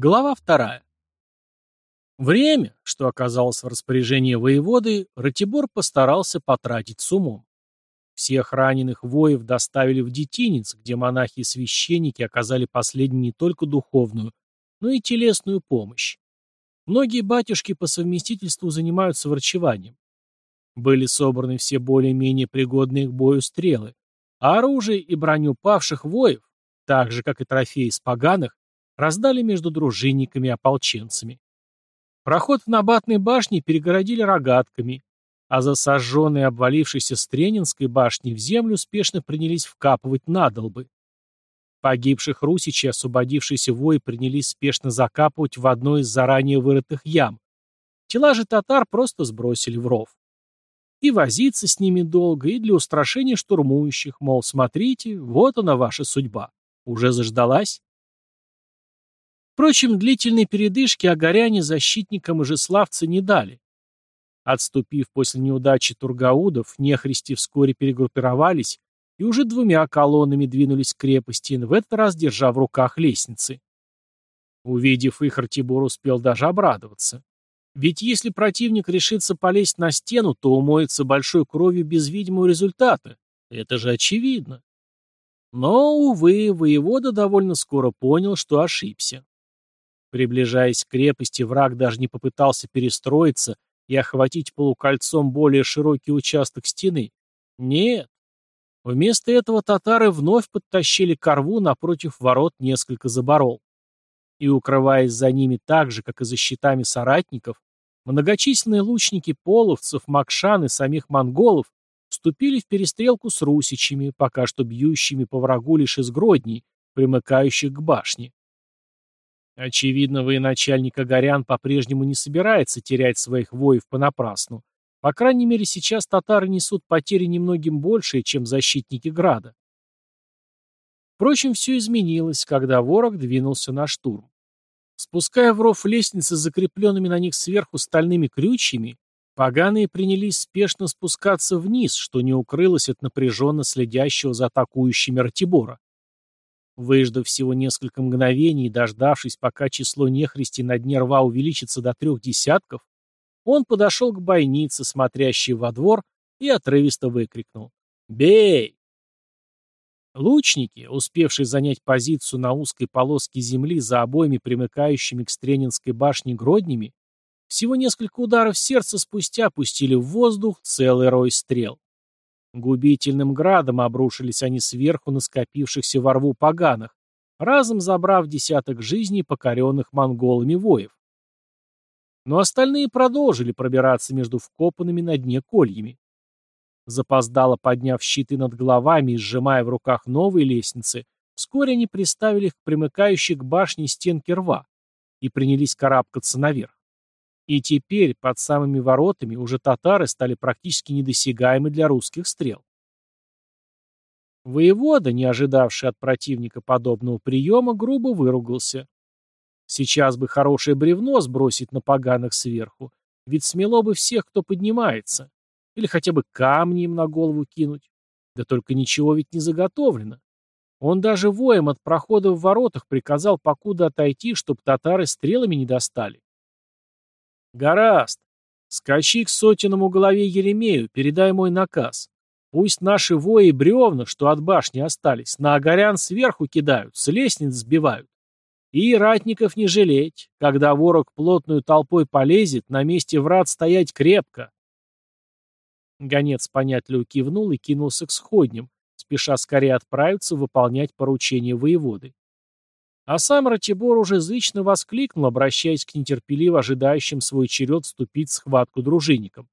Глава вторая. Время, что оказалось в распоряжении воеводы, Ратибор постарался потратить с умом. Всех раненых воев доставили в детинец, где монахи и священники оказали последним не только духовную, но и телесную помощь. Многие батюшки по совместительству занимаются врачеванием. Были собраны все более-менее пригодные к бою стрелы, а оружие и броню павших воев, так же, как и трофеи с поганых, раздали между дружинниками и ополченцами. Проход в набатной башне перегородили рогатками, а за сожженной обвалившейся Стренинской башней в землю спешно принялись вкапывать надолбы. Погибших русичей освободившиеся вои принялись спешно закапывать в одной из заранее вырытых ям. Тела же татар просто сбросили в ров. И возиться с ними долго, и для устрашения штурмующих, мол, смотрите, вот она ваша судьба. Уже заждалась? Впрочем, длительной передышки огоряне защитникам Ижеславца не дали. Отступив после неудачи Тургаудов, нехристи вскоре перегруппировались и уже двумя колоннами двинулись к крепости, в этот раз держа в руках лестницы. Увидев их, Ратибор успел даже обрадоваться. Ведь если противник решится полезть на стену, то умоется большой кровью без видимого результата. Это же очевидно. Но, увы, воевода довольно скоро понял, что ошибся. Приближаясь к крепости, враг даже не попытался перестроиться и охватить полукольцом более широкий участок стены. Нет. Вместо этого татары вновь подтащили корву напротив ворот несколько заборол. И, укрываясь за ними так же, как и за щитами соратников, многочисленные лучники половцев, макшан и самих монголов вступили в перестрелку с русичами, пока что бьющими по врагу лишь из гродней, примыкающих к башне. Очевидно, военачальник Агарян по-прежнему не собирается терять своих воев понапрасну. По крайней мере, сейчас татары несут потери немногим большие, чем защитники Града. Впрочем, все изменилось, когда ворог двинулся на штурм. Спуская в ров лестницы с закрепленными на них сверху стальными крючьями, поганые принялись спешно спускаться вниз, что не укрылось от напряженно следящего за атакующими Ратибора. Выждав всего несколько мгновений дождавшись, пока число нехристи на дне рва увеличится до трех десятков, он подошел к бойнице, смотрящей во двор, и отрывисто выкрикнул «Бей!». Лучники, успевшие занять позицию на узкой полоске земли за обоими примыкающими к Стренинской башне гроднями, всего несколько ударов сердца спустя пустили в воздух целый рой стрел. Губительным градом обрушились они сверху на скопившихся во рву поганых, разом забрав десяток жизней покоренных монголами воев. Но остальные продолжили пробираться между вкопанными на дне кольями. Запоздало подняв щиты над головами и сжимая в руках новые лестницы, вскоре они приставили их к примыкающей к башне стенки рва и принялись карабкаться наверх. И теперь под самыми воротами уже татары стали практически недосягаемы для русских стрел. Воевода, не ожидавший от противника подобного приема, грубо выругался. Сейчас бы хорошее бревно сбросить на поганых сверху, ведь смело бы всех, кто поднимается. Или хотя бы камни им на голову кинуть. Да только ничего ведь не заготовлено. Он даже воем от прохода в воротах приказал покуда отойти, чтобы татары стрелами не достали. «Гораст, скачи к сотенному голове Еремею, передай мой наказ. Пусть наши вои бревна, что от башни остались, на огорян сверху кидают, с лестниц сбивают. И ратников не жалеть, когда ворог плотную толпой полезет, на месте врат стоять крепко». Гонец понятливо кивнул и кинулся к сходням, спеша скорее отправиться выполнять поручение воеводы. А сам Ратибор уже зычно воскликнул, обращаясь к нетерпеливо ожидающим свой черед вступить в схватку дружинникам.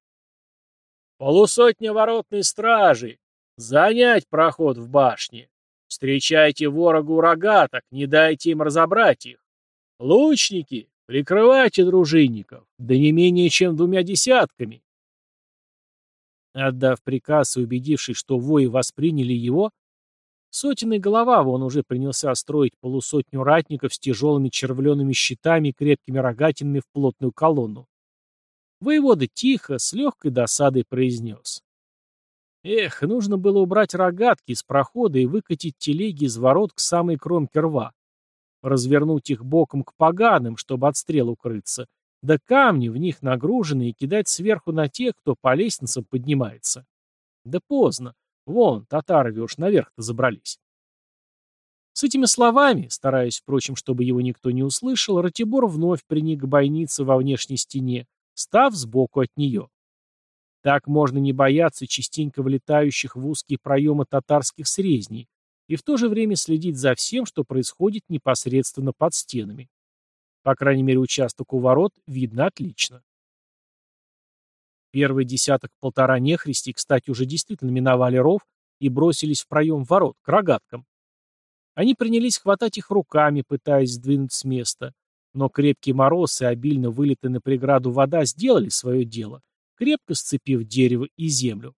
«Полусотня воротной стражи! Занять проход в башне! Встречайте ворогу рогаток, не дайте им разобрать их! Лучники, прикрывайте дружинников, да не менее чем двумя десятками!» Отдав приказ и убедившись, что вои восприняли его, Сотенный голова вон уже принялся строить полусотню ратников с тяжелыми червленными щитами и крепкими рогатинами в плотную колонну. Воевода тихо, с легкой досадой произнес. Эх, нужно было убрать рогатки из прохода и выкатить телеги из ворот к самой кромке рва. развернуть их боком к поганым, чтобы от стрел укрыться, да камни в них нагружены и кидать сверху на тех, кто по лестницам поднимается. Да поздно. Вон, татары уж наверх-то забрались. С этими словами, стараясь, впрочем, чтобы его никто не услышал, Ратибор вновь приник к бойнице во внешней стене, став сбоку от нее. Так можно не бояться частенько влетающих в узкие проемы татарских срезней и в то же время следить за всем, что происходит непосредственно под стенами. По крайней мере, участок у ворот видно отлично. Первый десяток-полтора нехристи, кстати, уже действительно миновали ров и бросились в проем ворот, к рогаткам. Они принялись хватать их руками, пытаясь сдвинуть с места, но крепкий мороз и обильно вылитая на преграду вода сделали свое дело, крепко сцепив дерево и землю.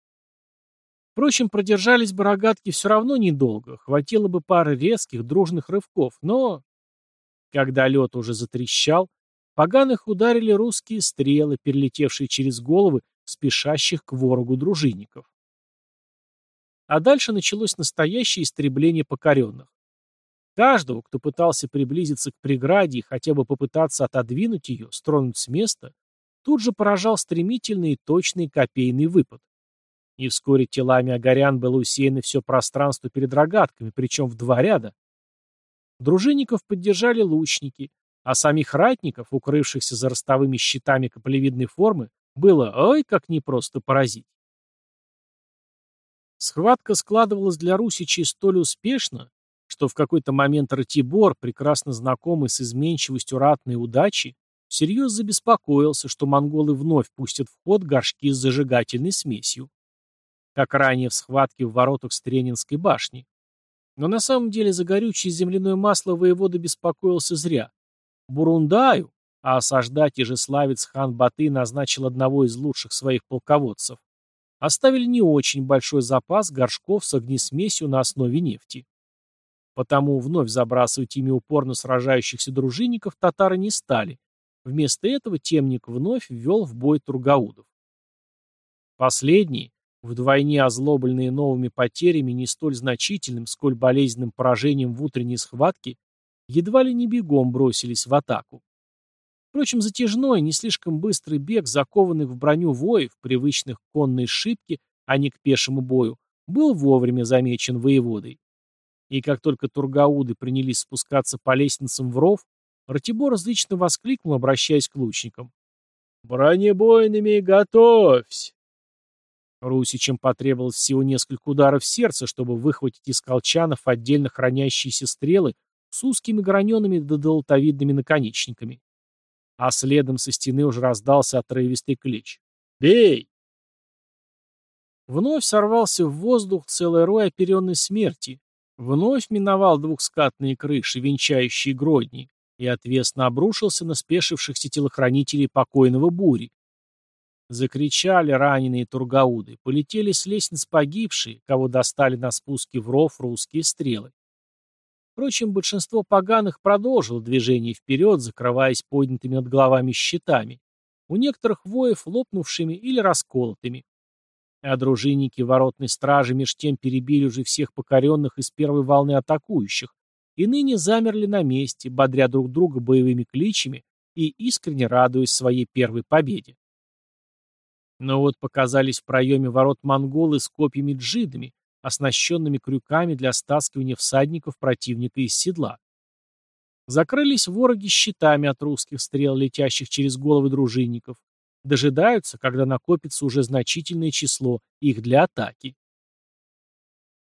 Впрочем, продержались бы рогатки все равно недолго, хватило бы пары резких, дружных рывков, но... Когда лед уже затрещал, поганых ударили русские стрелы, перелетевшие через головы спешащих к ворогу дружинников. А дальше началось настоящее истребление покоренных. Каждого, кто пытался приблизиться к преграде и хотя бы попытаться отодвинуть ее, стронуть с места, тут же поражал стремительный и точный копейный выпад. И вскоре телами огорян было усеяно все пространство перед рогатками, причем в два ряда. Дружинников поддержали лучники, а самих ратников, укрывшихся за ростовыми щитами каплевидной формы, было ой как непросто поразить. Схватка складывалась для русичей столь успешно, что в какой-то момент Ратибор, прекрасно знакомый с изменчивостью ратной удачи, всерьез забеспокоился, что монголы вновь пустят в ход горшки с зажигательной смесью. Как ранее в схватке в воротах Стренинской башни. Но на самом деле за горючее земляное масло воевода беспокоился зря. Бурундаю, а осаждать ежеславец хан Баты назначил одного из лучших своих полководцев, оставили не очень большой запас горшков с огнесмесью на основе нефти. Потому вновь забрасывать ими упорно сражающихся дружинников татары не стали. Вместо этого темник вновь ввел в бой тургаудов. Последние, вдвойне озлобленные новыми потерями не столь значительным, сколь болезненным поражением в утренней схватке, едва ли не бегом бросились в атаку. Впрочем, затяжной, не слишком быстрый бег, закованный в броню воев, привычных к конной шибке, а не к пешему бою, был вовремя замечен воеводой. И как только тургауды принялись спускаться по лестницам в ров, Ратибор зычно воскликнул, обращаясь к лучникам. «Бронебойными готовься!» Русичам потребовалось всего несколько ударов сердца, чтобы выхватить из колчанов отдельно хранящиеся стрелы с узкими граненными да долотовидными наконечниками. А следом со стены уже раздался отрывистый клич. «Бей!» Вновь сорвался в воздух целый рой оперенной смерти. Вновь миновал двухскатные крыши, венчающие гродни, и отвесно обрушился на спешившихся телохранителей покойного бури. Закричали раненые тургауды, полетели с лестниц погибшие, кого достали на спуске в ров русские стрелы. Впрочем, большинство поганых продолжило движение вперед, закрываясь поднятыми над головами щитами, у некоторых воев лопнувшими или расколотыми. А дружинники воротной стражи меж тем перебили уже всех покоренных из первой волны атакующих, и ныне замерли на месте, бодря друг друга боевыми кличами и искренне радуясь своей первой победе. Но вот показались в проеме ворот монголы с копьями-джидами, оснащенными крюками для стаскивания всадников противника из седла. Закрылись вороги щитами от русских стрел, летящих через головы дружинников. Дожидаются, когда накопится уже значительное число их для атаки.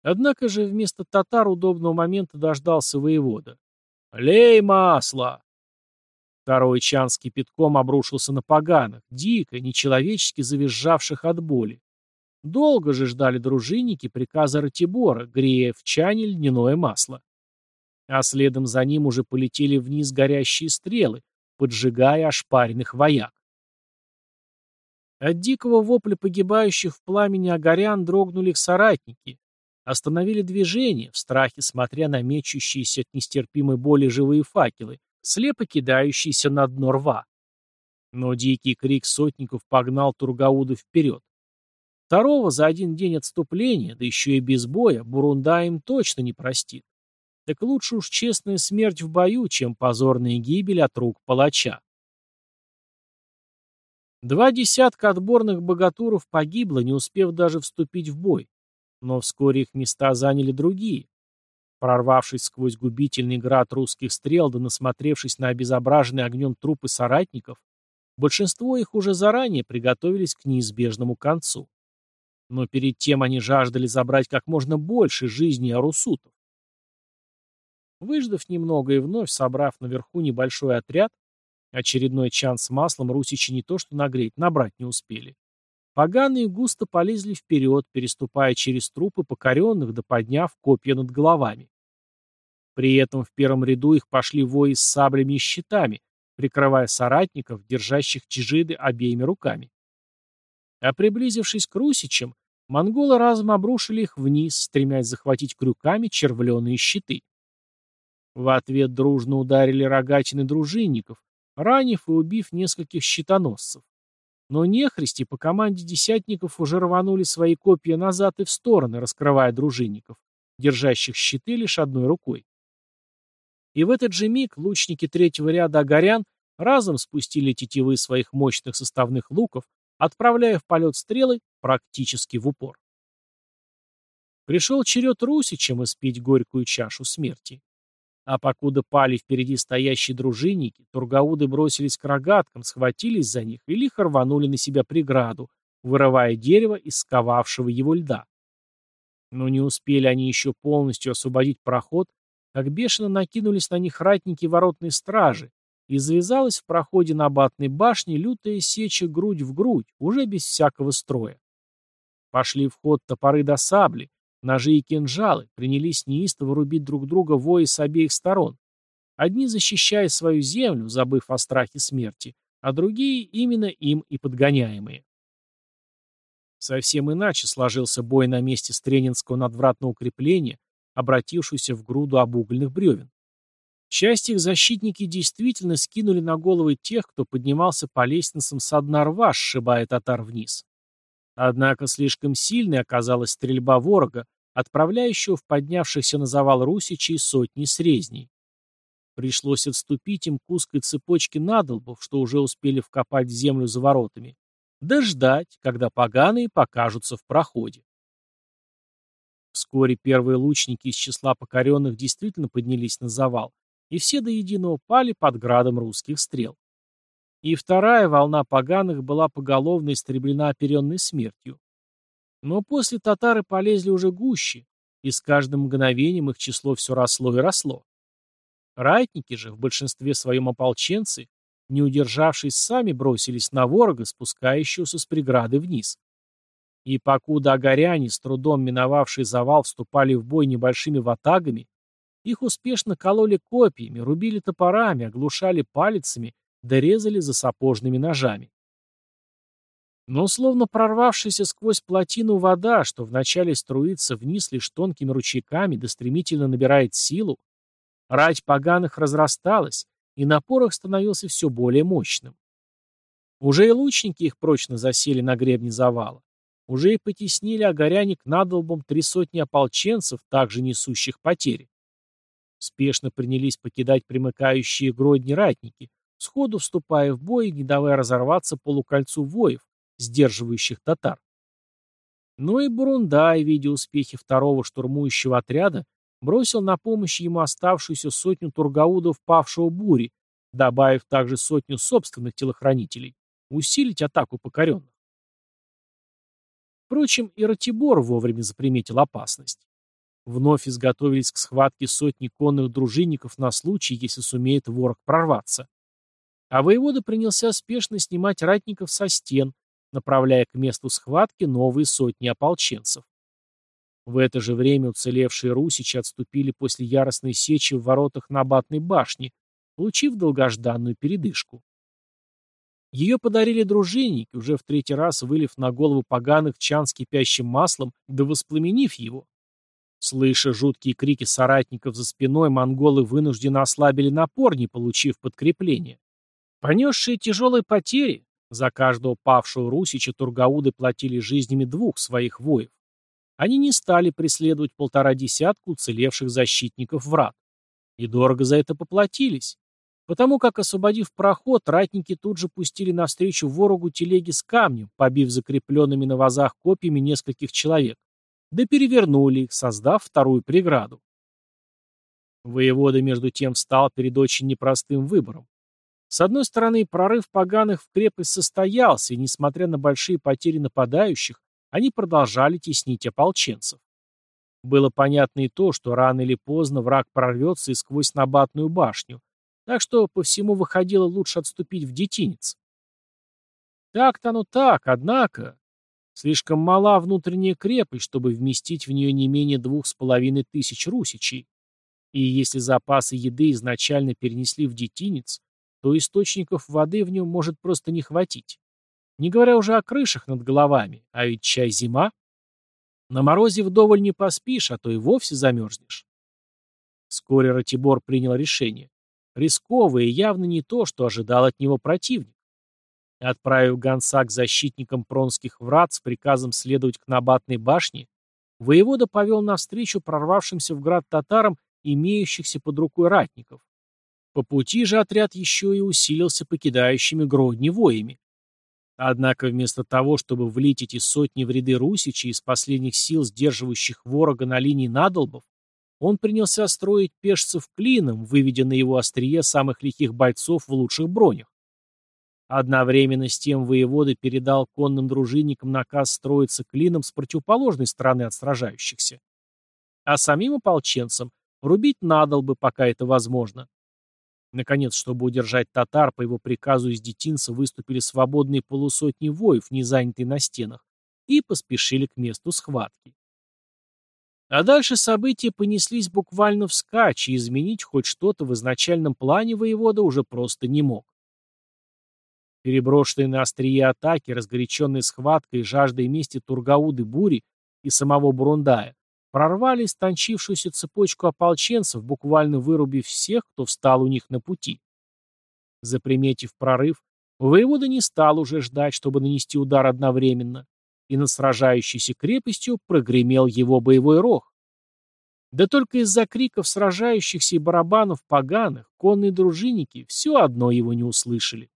Однако же вместо татар удобного момента дождался воевода. «Лей масло!» Второй чан с кипятком обрушился на поганых, дико, нечеловечески завизжавших от боли. Долго же ждали дружинники приказа Ратибора, грея в чане льняное масло. А следом за ним уже полетели вниз горящие стрелы, поджигая ошпаренных вояк. От дикого вопля погибающих в пламени огорян дрогнули соратники, остановили движение, в страхе смотря на мечущиеся от нестерпимой боли живые факелы, слепо кидающиеся на дно рва. Но дикий крик сотников погнал Тургауда вперед. Второго за один день отступления, да еще и без боя, Бурунда им точно не простит. так лучше уж честная смерть в бою, чем позорная гибель от рук палача. Два десятка отборных богатуров погибло, не успев даже вступить в бой, но вскоре их места заняли другие. Прорвавшись сквозь губительный град русских стрел да насмотревшись на обезображенные огнем трупы соратников, большинство их уже заранее приготовились к неизбежному концу. Но перед тем они жаждали забрать как можно больше жизней арусутов. Выждав немного и вновь собрав наверху небольшой отряд, очередной чан с маслом русичи не то что нагреть, набрать не успели. Поганые густо полезли вперед, переступая через трупы покоренных да подняв копья над головами. При этом в первом ряду их пошли вои с саблями и щитами, прикрывая соратников, держащих чижиды обеими руками. А приблизившись к русичам, монголы разом обрушили их вниз, стремясь захватить крюками червленые щиты. В ответ дружно ударили рогатины дружинников, ранив и убив нескольких щитоносцев. Но нехристи по команде десятников уже рванули свои копья назад и в стороны, раскрывая дружинников, держащих щиты лишь одной рукой. И в этот же миг лучники третьего ряда огорян разом спустили тетивы своих мощных составных луков, отправляя в полет стрелы практически в упор. Пришел черед Русичам испить горькую чашу смерти. А покуда пали впереди стоящие дружинники, тургауды бросились к рогаткам, схватились за них и лихо рванули на себя преграду, вырывая дерево из сковавшего его льда. Но не успели они еще полностью освободить проход, как бешено накинулись на них ратники воротной стражи, и завязалась в проходе на батной башне лютая сеча грудь в грудь, уже без всякого строя. Пошли в ход топоры до сабли, Ножи и кинжалы принялись неистово рубить друг друга вои с обеих сторон. Одни защищая свою землю, забыв о страхе смерти, а другие именно им и подгоняемые. Совсем иначе сложился бой на месте Стренинского надвратного укрепления, обратившегося в груду обугольных бревен. Часть их защитники действительно скинули на головы тех, кто поднимался по лестницам со дна рва, сшибая татар вниз. Однако слишком сильной оказалась стрельба ворога, отправляющего в поднявшихся на завал русичей сотни срезней. Пришлось отступить им к узкой цепочке надолбов, что уже успели вкопать в землю за воротами, да ждать, когда поганые покажутся в проходе. Вскоре первые лучники из числа покоренных действительно поднялись на завал, и все до единого пали под градом русских стрел. И вторая волна поганых была поголовно истреблена оперенной смертью. Но после татары полезли уже гуще, и с каждым мгновением их число все росло и росло. Ратники же, в большинстве своем ополченцы, не удержавшись сами, бросились на ворога, спускающегося с преграды вниз. И покуда огоряне, с трудом миновавшие завал, вступали в бой небольшими ватагами, их успешно кололи копьями, рубили топорами, оглушали палицами дорезали за сапожными ножами. Но словно прорвавшаяся сквозь плотину вода, что вначале струится вниз лишь тонкими ручейками да стремительно набирает силу, рать поганых разрасталась, и напор их становился все более мощным. Уже и лучники их прочно засели на гребне завала. Уже и потеснили огоряне к надолбам три сотни ополченцев, также несущих потери. Спешно принялись покидать примыкающие гродни ратники, сходу вступая в бой не давая разорваться полукольцу воев, сдерживающих татар. Но и Бурундай, видя успехи второго штурмующего отряда, бросил на помощь ему оставшуюся сотню тургаудов павшего бури, добавив также сотню собственных телохранителей, усилить атаку покоренных. Впрочем, и Ратибор вовремя заприметил опасность. Вновь изготовились к схватке сотни конных дружинников на случай, если сумеет ворог прорваться. А воевода принялся спешно снимать ратников со стен, направляя к месту схватки новые сотни ополченцев. В это же время уцелевшие русичи отступили после яростной сечи в воротах Набатной башни, получив долгожданную передышку. Ее подарили дружинники, уже в третий раз вылив на голову поганых чан с кипящим маслом, да воспламенив его. Слыша жуткие крики соратников за спиной, монголы вынужденно ослабили напор, не получив подкрепления. Понесшие тяжелые потери, за каждого павшего русича тургауды платили жизнями двух своих воев. они не стали преследовать полтора десятка уцелевших защитников врат. И дорого за это поплатились. Потому как, освободив проход, ратники тут же пустили навстречу ворогу телеги с камнем, побив закрепленными на вазах копьями нескольких человек, да перевернули их, создав вторую преграду. Воевода, между тем, встал перед очень непростым выбором. С одной стороны, прорыв поганых в крепость состоялся, и, несмотря на большие потери нападающих, они продолжали теснить ополченцев. Было понятно и то, что рано или поздно враг прорвется и сквозь набатную башню, так что по всему выходило лучше отступить в детинец. Так-то оно так, однако. Слишком мала внутренняя крепость, чтобы вместить в нее не менее двух с половиной тысяч русичей. И если запасы еды изначально перенесли в детинец, то источников воды в нем может просто не хватить. Не говоря уже о крышах над головами, а ведь чай зима. На морозе вдоволь не поспишь, а то и вовсе замерзнешь. Вскоре Ратибор принял решение. Рисковое и явно не то, что ожидал от него противник. Отправив гонца к защитникам Пронских врат с приказом следовать к Набатной башне, воевода повел навстречу прорвавшимся в град татарам имеющихся под рукой ратников. По пути же отряд еще и усилился покидающими Гродни воями. Однако вместо того, чтобы влить эти сотни в ряды русичей из последних сил, сдерживающих ворога на линии надолбов, он принялся строить пешцев клином, выведя на его острие самых лихих бойцов в лучших бронях. Одновременно с тем воевода передал конным дружинникам наказ строиться клином с противоположной стороны от сражающихся. А самим ополченцам рубить надолбы, пока это возможно. Наконец, чтобы удержать татар, по его приказу из детинца выступили свободные полусотни воев, не занятые на стенах, и поспешили к месту схватки. А дальше события понеслись буквально вскачь, и изменить хоть что-то в изначальном плане воевода уже просто не мог. Переброшенные на острие атаки, разгоряченные схваткой и жаждой мести Тургауды Бури и самого Бурундая, прорвали стончившуюся цепочку ополченцев, буквально вырубив всех, кто встал у них на пути. Заприметив прорыв, воевода не стал уже ждать, чтобы нанести удар одновременно и над сражающейся крепостью прогремел его боевой рог. Да только из-за криков сражающихся и барабанов поганых, конные дружинники все одно его не услышали.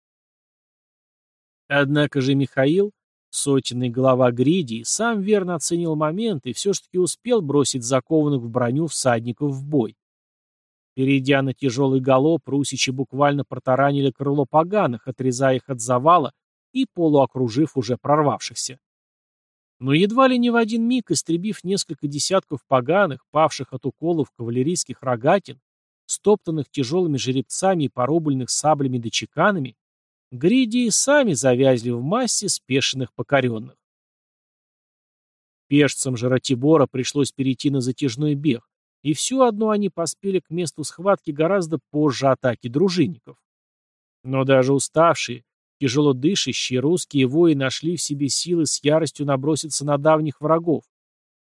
Однако же Михаил, сотенный глава Гридии, сам верно оценил момент и все ж таки успел бросить закованных в броню всадников в бой. Перейдя на тяжелый галоп, русичи буквально протаранили крыло поганых, отрезая их от завала и полуокружив уже прорвавшихся но едва ли не в один миг, истребив несколько десятков поганых, павших от уколов кавалерийских рогатин, стоптанных тяжелыми жеребцами и порубленных саблями да чеканами, гридии сами завязли в массе спешенных покоренных. Пешцам же Ратибора пришлось перейти на затяжной бег, и все одно они поспели к месту схватки гораздо позже атаки дружинников. Но даже уставшие, Тяжело дышащие русские вои нашли в себе силы с яростью наброситься на давних врагов,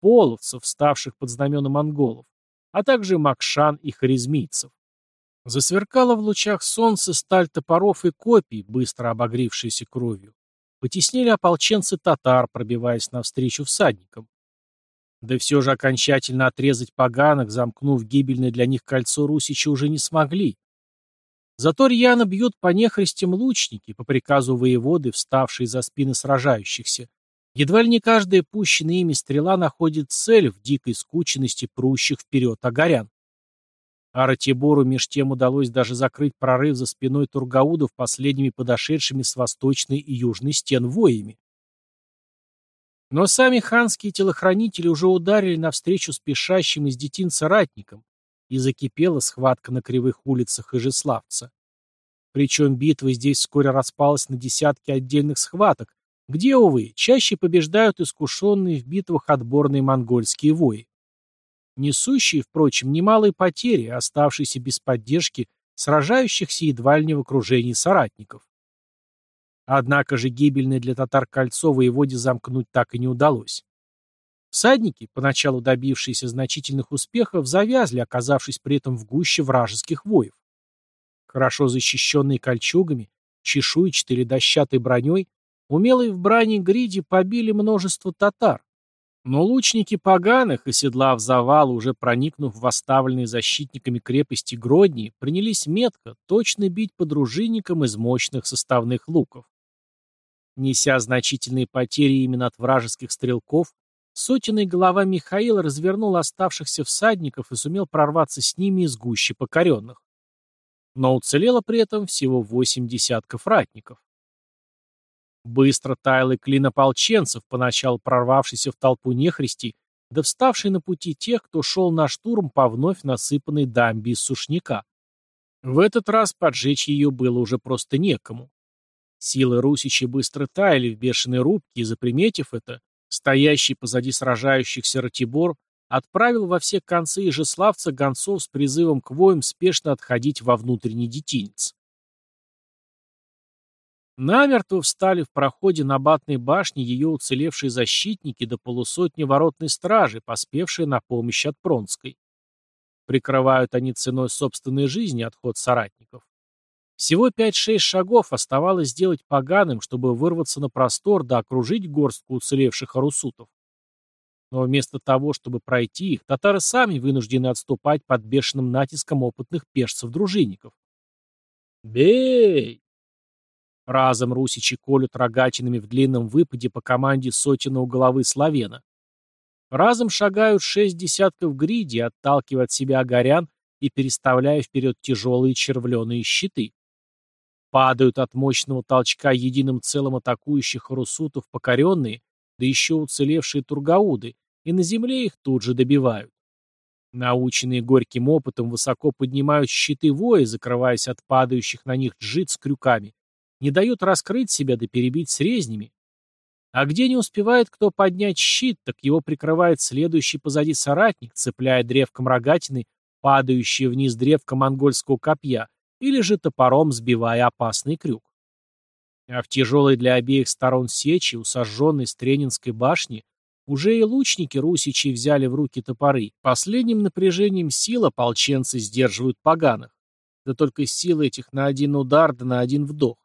половцев, ставших под знамена монголов, а также макшан и харизмийцев. Засверкала в лучах солнца сталь топоров и копий, быстро обогревшиеся кровью. Потеснили ополченцы татар, пробиваясь навстречу всадникам. Да все же окончательно отрезать поганых, замкнув гибельное для них кольцо русичи, уже не смогли, Зато рьяно бьют по нехристям лучники, по приказу воеводы, вставшие за спины сражающихся. Едва ли не каждая пущенная ими стрела находит цель в дикой скученности прущих вперед огорян. А Ратибору меж тем удалось даже закрыть прорыв за спиной Тургаудов последними подошедшими с восточной и южной стен воями. Но сами ханские телохранители уже ударили навстречу спешащим из детинца ратникам, и закипела схватка на кривых улицах Ижеславца. Причем битва здесь вскоре распалась на десятки отдельных схваток, где, увы, чаще побеждают искушенные в битвах отборные монгольские вои. Несущие, впрочем, немалые потери, оставшиеся без поддержки сражающихся едва ли не в окружении соратников. Однако же гибельное для татар кольцо воеводе замкнуть так и не удалось. Всадники, поначалу добившиеся значительных успехов, завязли, оказавшись при этом в гуще вражеских воев. Хорошо защищенные кольчугами, чешуйчатой или дощатой броней, умелые в брани гриди побили множество татар, Но лучники поганых, оседлав завал, уже проникнув в оставленные защитниками крепости Гродни, принялись метко, точно бить по дружинникам из мощных составных луков. Неся значительные потери именно от вражеских стрелков, сотенный голова Михаила развернул оставшихся всадников и сумел прорваться с ними из гущи покоренных. Но уцелело при этом всего восемь десятков ратников. Быстро таял и клин ополченцев, поначалу прорвавшийся в толпу нехристей, да вставший на пути тех, кто шел на штурм по вновь насыпанной дамбе из сушняка. В этот раз поджечь ее было уже просто некому. Силы русичей быстро таяли в бешеной рубке, и, заприметив это, стоящий позади сражающихся Ратибор отправил во все концы ижеславца гонцов с призывом к воям спешно отходить во внутренний детинец. Намертво встали в проходе на батной башне ее уцелевшие защитники до полусотни воротной стражи, поспевшие на помощь от Пронской. Прикрывают они ценой собственной жизни отход соратников. Всего пять-шесть шагов оставалось сделать поганым, чтобы вырваться на простор да окружить горстку уцелевших арусутов. Но вместо того, чтобы пройти их, татары сами вынуждены отступать под бешеным натиском опытных пешцев-дружинников. «Бей!» Разом русичи колют рогатинами в длинном выпаде по команде сотен у головы Славена. Разом шагают шесть десятков гриди, отталкивая от себя огорян и переставляя вперед тяжелые червленые щиты. Падают от мощного толчка единым целым атакующих русутов покоренные, да еще уцелевшие тургауды, и на земле их тут же добивают. Наученные горьким опытом высоко поднимают щиты вои, закрываясь от падающих на них джит с крюками, не дают раскрыть себя да перебить с. А где не успевает кто поднять щит, так его прикрывает следующий позади соратник, цепляя древком рогатины, падающее вниз древко монгольского копья, или же топором сбивая опасный крюк. А в тяжелой для обеих сторон сечи, у сожженной Стренинской башни, уже и лучники русичей взяли в руки топоры. Последним напряжением сил ополченцы сдерживают поганых. Да только силы этих на один удар да на один вдох.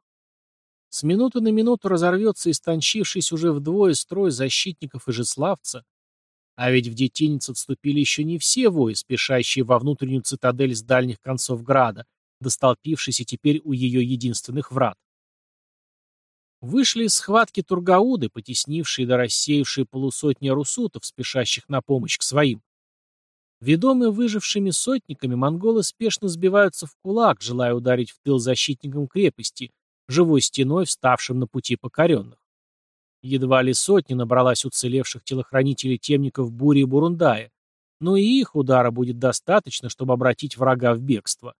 С минуты на минуту разорвется истончившись уже вдвое строй защитников и жеславца. А ведь в детинец отступили еще не все вои, спешащие во внутреннюю цитадель с дальних концов града, достолпившиеся теперь у ее единственных врат. Вышли из схватки тургауды, потеснившие да рассеявшие полусотни русутов, спешащих на помощь к своим. Ведомые выжившими сотниками, монголы спешно сбиваются в кулак, желая ударить в тыл защитникам крепости, живой стеной, вставшим на пути покоренных. Едва ли сотни набралась уцелевших телохранителей темников Бури и Бурундая, но и их удара будет достаточно, чтобы обратить врага в бегство.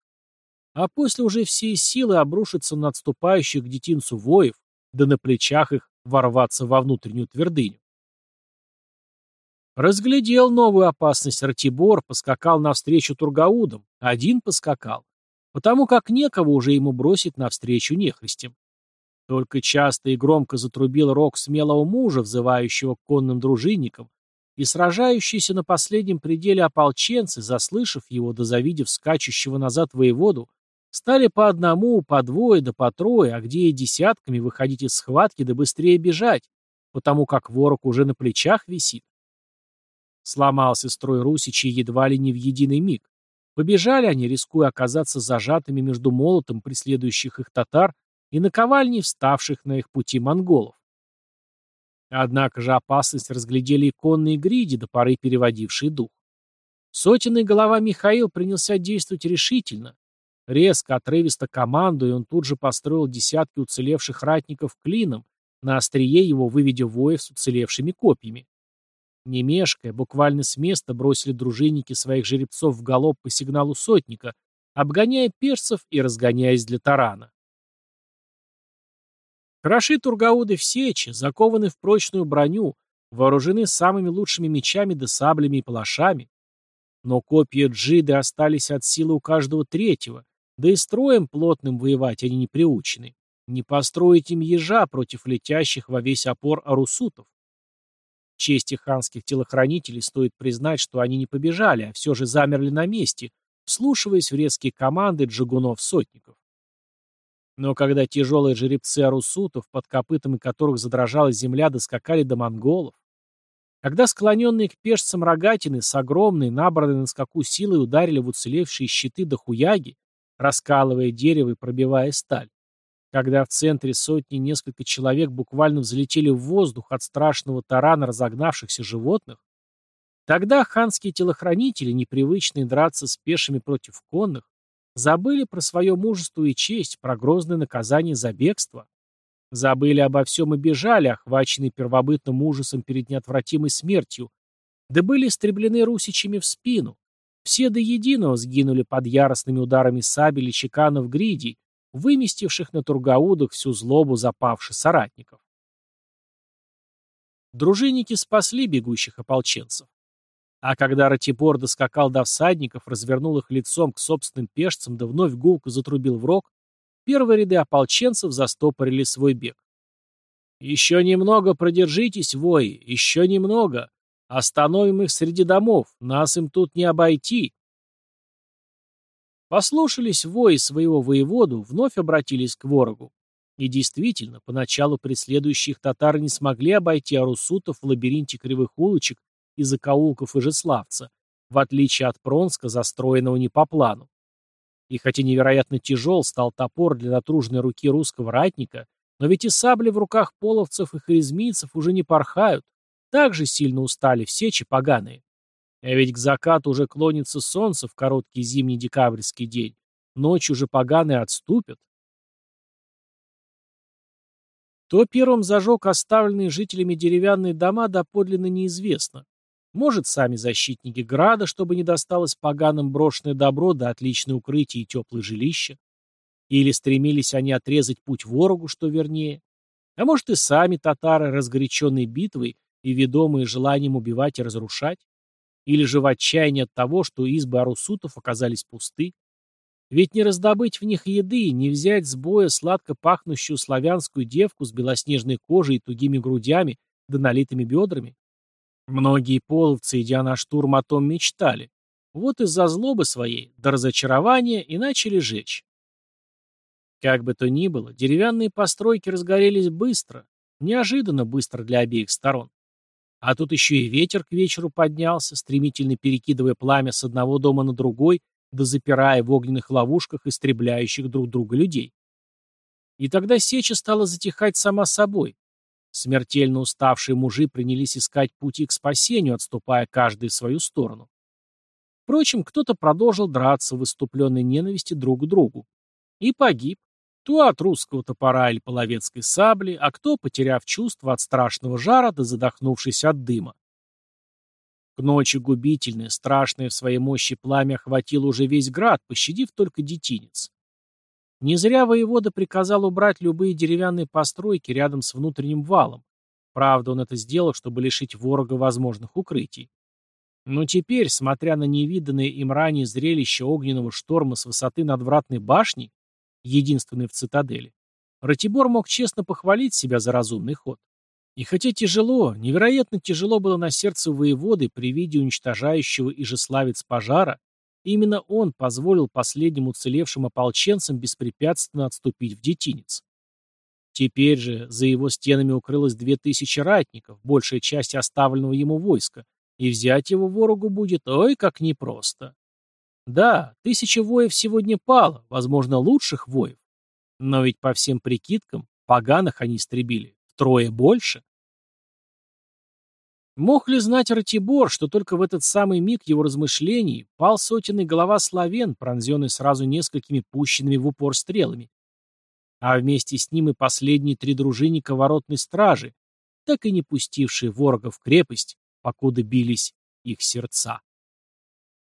А после уже все силы обрушатся на отступающих к детинцу воев, да на плечах их ворваться во внутреннюю твердыню. Разглядел новую опасность Ратибор, поскакал навстречу Тургаудам, один поскакал, потому как некого уже ему бросить навстречу нехристям. Только часто и громко затрубил рог смелого мужа, взывающего к конным дружинникам, и сражающиеся на последнем пределе ополченцы, заслышав его да завидев скачущего назад воеводу, стали по одному, по двое да по трое, а где и десятками выходить из схватки да быстрее бежать, потому как ворог уже на плечах висит. Сломался строй русичей едва ли не в единый миг. Побежали они, рискуя оказаться зажатыми между молотом преследующих их татар и наковальней вставших на их пути монголов. Однако же опасность разглядели и конные гриди, до поры переводившие дух. Сотенный голова Михаил принялся действовать решительно. Резко, отрывисто командуя, он тут же построил десятки уцелевших ратников клином, на острие его выведя воев с уцелевшими копьями. Не мешкая, буквально с места бросили дружинники своих жеребцов в галоп по сигналу сотника, обгоняя перцев и разгоняясь для тарана. Хороши тургауды в сече, закованы в прочную броню, вооружены самыми лучшими мечами да саблями и палашами. Но копья джиды остались от силы у каждого третьего, да и строем плотным воевать они не приучены. Не построить им ежа против летящих во весь опор арусутов чести ханских телохранителей стоит признать, что они не побежали, а все же замерли на месте, вслушиваясь в резкие команды джигунов-сотников. Но когда тяжелые жеребцы арусутов, под копытами которых задрожала земля, доскакали до монголов, Когда склоненные к пешцам рогатины с огромной, набранной на скаку силой ударили в уцелевшие щиты до хуяги, раскалывая дерево и пробивая сталь. Когда в центре сотни несколько человек буквально взлетели в воздух от страшного тарана разогнавшихся животных, тогда ханские телохранители, непривычные драться с пешими против конных, забыли про свое мужество и честь, про грозное наказание за бегство. Забыли обо всем и бежали, охваченные первобытным ужасом перед неотвратимой смертью, да были истреблены русичами в спину. Все до единого сгинули под яростными ударами сабель и чеканов гридей, выместивших на Тургаудах всю злобу запавших соратников. Дружинники спасли бегущих ополченцев. А когда Ратибор доскакал до всадников, развернул их лицом к собственным пешцам, да вновь гулко затрубил в рог, первые ряды ополченцев застопорили свой бег. «Еще немного продержитесь, вои, еще немного. Остановим их среди домов, нас им тут не обойти», Послушались вои своего воеводу, вновь обратились к ворогу. И действительно, поначалу преследующие их татары не смогли обойти арусутов в лабиринте кривых улочек и закоулков Ижеславца, в отличие от Пронска, застроенного не по плану. И хотя невероятно тяжел стал топор для натруженной руки русского ратника, но ведь и сабли в руках половцев и харизмийцев уже не порхают, так же сильно устали все чепоганые. А ведь к закату уже клонится солнце в короткий зимний декабрьский день. Ночью же поганые отступят. Кто первым зажег оставленные жителями деревянные дома, доподлинно неизвестно. Может, сами защитники града, чтобы не досталось поганым брошенное добро да отличное укрытие и теплое жилище. Или стремились они отрезать путь ворогу, что вернее. А может, и сами татары, разгоряченные битвой и ведомые желанием убивать и разрушать. Или же в отчаянии от того, что избы арусутов оказались пусты. Ведь не раздобыть в них еды, не взять с боя сладко пахнущую славянскую девку с белоснежной кожей и тугими грудями да налитыми бедрами. Многие половцы, идя на штурм, о том мечтали. Вот из-за злобы своей, до разочарования, и начали жечь. Как бы то ни было, деревянные постройки разгорелись быстро, неожиданно быстро для обеих сторон. А тут еще и ветер к вечеру поднялся, стремительно перекидывая пламя с одного дома на другой, да запирая в огненных ловушках истребляющих друг друга людей. И тогда сеча стала затихать сама собой. Смертельно уставшие мужи принялись искать пути к спасению, отступая каждый в свою сторону. Впрочем, кто-то продолжил драться в выступленной ненависти друг к другу. И погиб, кто от русского топора или половецкой сабли, а кто, потеряв чувство от страшного жара да задохнувшись от дыма. К ночи губительное, страшное в своей мощи пламя охватило уже весь град, пощадив только детинец. Не зря воевода приказал убрать любые деревянные постройки рядом с внутренним валом. Правда, он это сделал, чтобы лишить ворога возможных укрытий. Но теперь, смотря на невиданное им ранее зрелище огненного шторма с высоты надвратной башни, единственный в цитадели, Ратибор мог честно похвалить себя за разумный ход. И хотя тяжело, невероятно тяжело было на сердце воеводы при виде уничтожающего Ижеславец пожара, именно он позволил последним уцелевшим ополченцам беспрепятственно отступить в детинец. Теперь же за его стенами укрылось две тысячи ратников, большая часть оставленного ему войска, и взять его ворогу будет ой как непросто. Да, тысяча воев сегодня пало, возможно, лучших воев. Но ведь по всем прикидкам, поганых они истребили втрое больше. Мог ли знать Ратибор, что только в этот самый миг его размышлений пал сотенный голова славен, пронзенный сразу несколькими пущенными в упор стрелами, а вместе с ним и последние три дружинника воротной стражи, так и не пустившие ворога в крепость, покуда бились их сердца.